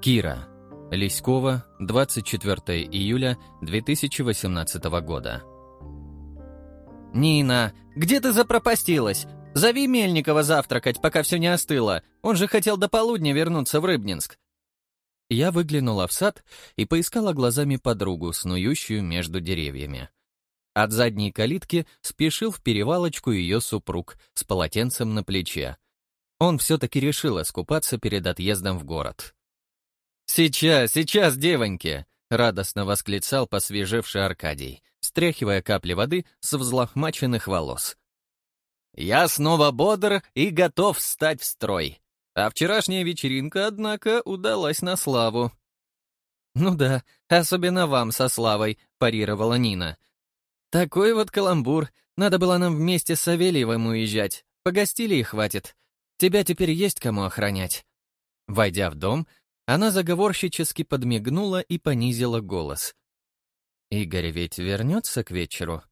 Кира. Лиськова, 24 июля 2018 года. «Нина, где ты запропастилась? Зови Мельникова завтракать, пока все не остыло. Он же хотел до полудня вернуться в Рыбнинск». Я выглянула в сад и поискала глазами подругу, снующую между деревьями. От задней калитки спешил в перевалочку ее супруг с полотенцем на плече. Он все-таки решил искупаться перед отъездом в город. «Сейчас, сейчас, девоньки!» — радостно восклицал посвежевший Аркадий, стряхивая капли воды с взлохмаченных волос. «Я снова бодр и готов встать в строй. А вчерашняя вечеринка, однако, удалась на славу». «Ну да, особенно вам со Славой», — парировала Нина. «Такой вот каламбур. Надо было нам вместе с Савельевым уезжать. Погостили и хватит. Тебя теперь есть кому охранять». Войдя в дом, она заговорщически подмигнула и понизила голос. «Игорь ведь вернется к вечеру?»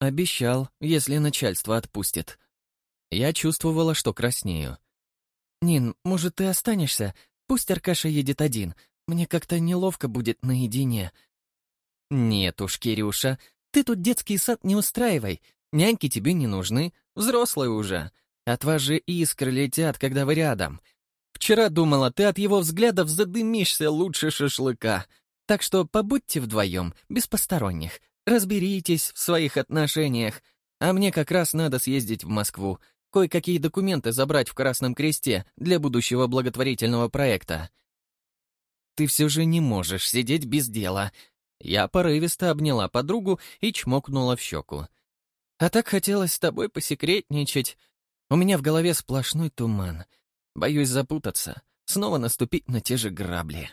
«Обещал, если начальство отпустит». Я чувствовала, что краснею. «Нин, может, ты останешься? Пусть Аркаша едет один. Мне как-то неловко будет наедине». «Нет уж, Кирюша, ты тут детский сад не устраивай. Няньки тебе не нужны, взрослые уже. От вас же искры летят, когда вы рядом. Вчера думала, ты от его взглядов задымишься лучше шашлыка. Так что побудьте вдвоем, без посторонних. Разберитесь в своих отношениях. А мне как раз надо съездить в Москву. Кое-какие документы забрать в Красном Кресте для будущего благотворительного проекта. Ты все же не можешь сидеть без дела. Я порывисто обняла подругу и чмокнула в щеку. А так хотелось с тобой посекретничать. У меня в голове сплошной туман — Боюсь запутаться, снова наступить на те же грабли.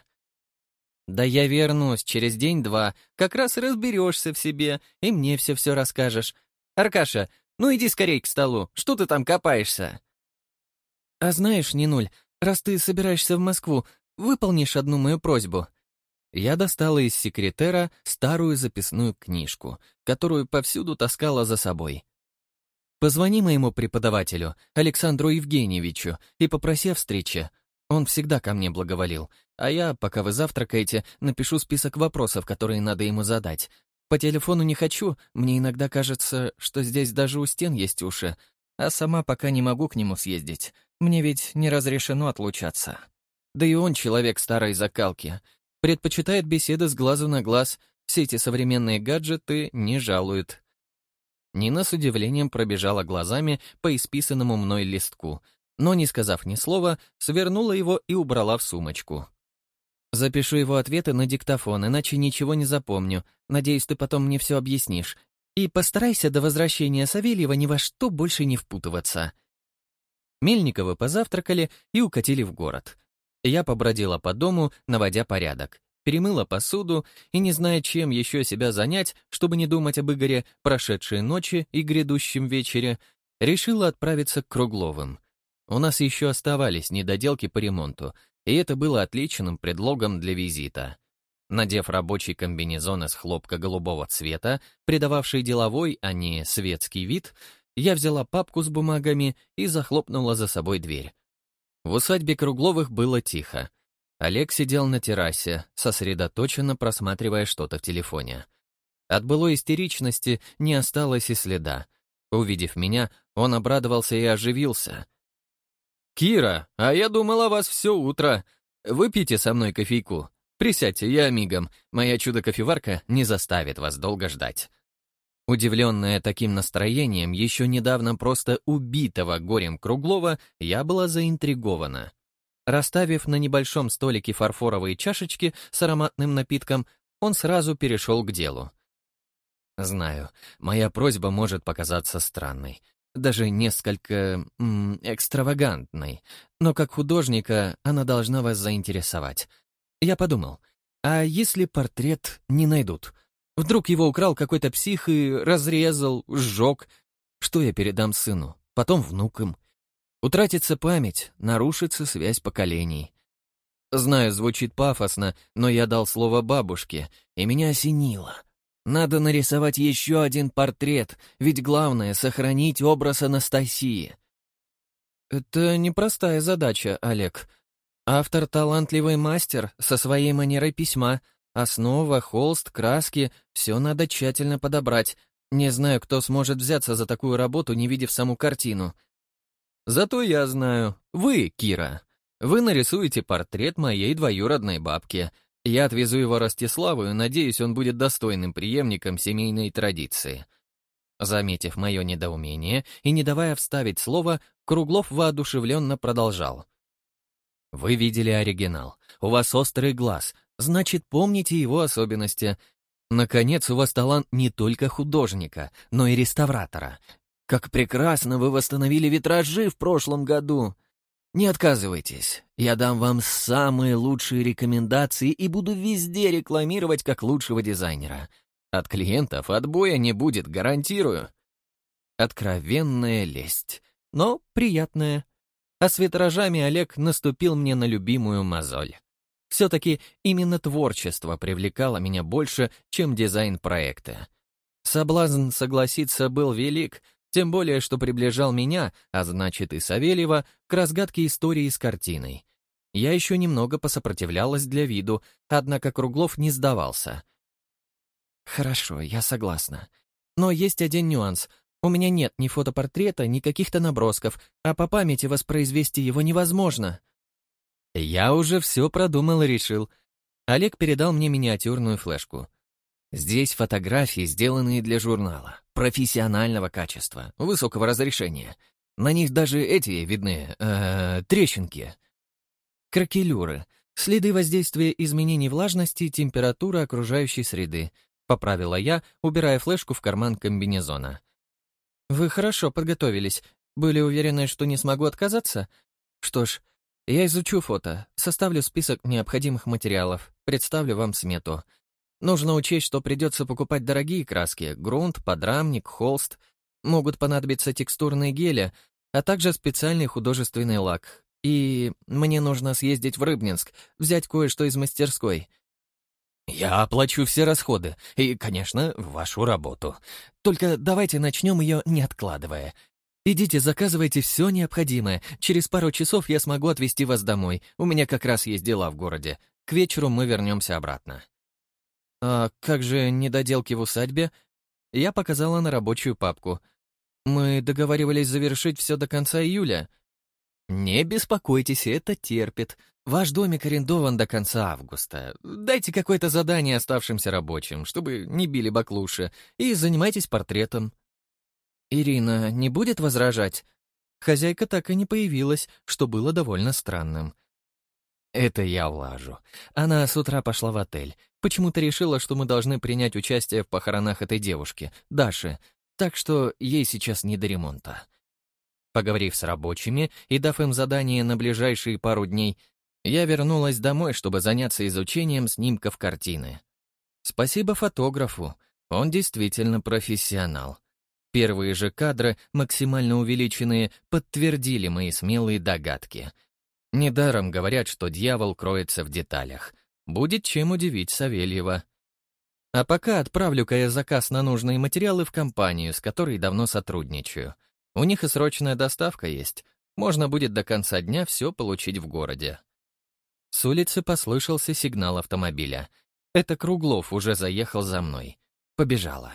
Да я вернусь через день-два, как раз разберешься в себе, и мне все-все расскажешь. Аркаша, ну иди скорей к столу, что ты там копаешься? А знаешь, Нинуль, раз ты собираешься в Москву, выполнишь одну мою просьбу. Я достала из секретера старую записную книжку, которую повсюду таскала за собой. Позвони моему преподавателю, Александру Евгеньевичу, и попроси о встрече. Он всегда ко мне благоволил, а я, пока вы завтракаете, напишу список вопросов, которые надо ему задать. По телефону не хочу, мне иногда кажется, что здесь даже у стен есть уши, а сама пока не могу к нему съездить. Мне ведь не разрешено отлучаться. Да и он человек старой закалки. Предпочитает беседы с глазу на глаз, все эти современные гаджеты не жалует. Нина с удивлением пробежала глазами по исписанному мной листку, но, не сказав ни слова, свернула его и убрала в сумочку. «Запишу его ответы на диктофон, иначе ничего не запомню. Надеюсь, ты потом мне все объяснишь. И постарайся до возвращения Савельева ни во что больше не впутываться». Мельниковы позавтракали и укатили в город. Я побродила по дому, наводя порядок перемыла посуду и, не зная, чем еще себя занять, чтобы не думать об Игоре, прошедшей ночи и грядущем вечере, решила отправиться к Кругловым. У нас еще оставались недоделки по ремонту, и это было отличным предлогом для визита. Надев рабочий комбинезон из хлопка голубого цвета, придававший деловой, а не светский вид, я взяла папку с бумагами и захлопнула за собой дверь. В усадьбе Кругловых было тихо. Олег сидел на террасе, сосредоточенно просматривая что-то в телефоне. От былой истеричности не осталось и следа. Увидев меня, он обрадовался и оживился. «Кира, а я думал о вас все утро. Выпейте со мной кофейку. Присядьте, я мигом. Моя чудо-кофеварка не заставит вас долго ждать». Удивленная таким настроением, еще недавно просто убитого горем Круглова, я была заинтригована. Расставив на небольшом столике фарфоровые чашечки с ароматным напитком, он сразу перешел к делу. «Знаю, моя просьба может показаться странной, даже несколько м, экстравагантной, но как художника она должна вас заинтересовать. Я подумал, а если портрет не найдут? Вдруг его украл какой-то псих и разрезал, сжег? Что я передам сыну, потом внукам? Утратится память, нарушится связь поколений. Знаю, звучит пафосно, но я дал слово бабушке, и меня осенило. Надо нарисовать еще один портрет, ведь главное — сохранить образ Анастасии. Это непростая задача, Олег. Автор — талантливый мастер со своей манерой письма. Основа, холст, краски — все надо тщательно подобрать. Не знаю, кто сможет взяться за такую работу, не видев саму картину. Зато я знаю. Вы, Кира. Вы нарисуете портрет моей двоюродной бабки. Я отвезу его Ростиславу и надеюсь, он будет достойным преемником семейной традиции. Заметив мое недоумение и не давая вставить слово, Круглов воодушевленно продолжал. Вы видели оригинал. У вас острый глаз. Значит, помните его особенности. Наконец, у вас талант не только художника, но и реставратора. Как прекрасно вы восстановили витражи в прошлом году. Не отказывайтесь. Я дам вам самые лучшие рекомендации и буду везде рекламировать как лучшего дизайнера. От клиентов отбоя не будет, гарантирую. Откровенная лесть, но приятная. А с витражами Олег наступил мне на любимую мозоль. Все-таки именно творчество привлекало меня больше, чем дизайн проекта. Соблазн согласиться был велик, тем более, что приближал меня, а значит и Савельева, к разгадке истории с картиной. Я еще немного посопротивлялась для виду, однако Круглов не сдавался. «Хорошо, я согласна. Но есть один нюанс — у меня нет ни фотопортрета, ни каких-то набросков, а по памяти воспроизвести его невозможно. Я уже все продумал и решил. Олег передал мне миниатюрную флешку. Здесь фотографии, сделанные для журнала, профессионального качества, высокого разрешения. На них даже эти видны, э, трещинки. Кракелюры, следы воздействия изменений влажности и температуры окружающей среды, поправила я, убирая флешку в карман комбинезона. «Вы хорошо подготовились. Были уверены, что не смогу отказаться? Что ж, я изучу фото, составлю список необходимых материалов, представлю вам смету. Нужно учесть, что придется покупать дорогие краски, грунт, подрамник, холст. Могут понадобиться текстурные гели, а также специальный художественный лак. И мне нужно съездить в Рыбнинск, взять кое-что из мастерской — «Я оплачу все расходы и, конечно, вашу работу. Только давайте начнем ее, не откладывая. Идите, заказывайте все необходимое. Через пару часов я смогу отвезти вас домой. У меня как раз есть дела в городе. К вечеру мы вернемся обратно». «А как же недоделки в усадьбе?» Я показала на рабочую папку. «Мы договаривались завершить все до конца июля». «Не беспокойтесь, это терпит. Ваш домик арендован до конца августа. Дайте какое-то задание оставшимся рабочим, чтобы не били баклуши, и занимайтесь портретом». Ирина не будет возражать? Хозяйка так и не появилась, что было довольно странным. Это я улажу. Она с утра пошла в отель. Почему-то решила, что мы должны принять участие в похоронах этой девушки, Даши, так что ей сейчас не до ремонта. Поговорив с рабочими и дав им задание на ближайшие пару дней, я вернулась домой, чтобы заняться изучением снимков картины. Спасибо фотографу, он действительно профессионал. Первые же кадры, максимально увеличенные, подтвердили мои смелые догадки. Недаром говорят, что дьявол кроется в деталях. Будет чем удивить Савельева. А пока отправлю-ка я заказ на нужные материалы в компанию, с которой давно сотрудничаю. У них и срочная доставка есть. Можно будет до конца дня все получить в городе. С улицы послышался сигнал автомобиля. Это Круглов уже заехал за мной. Побежала.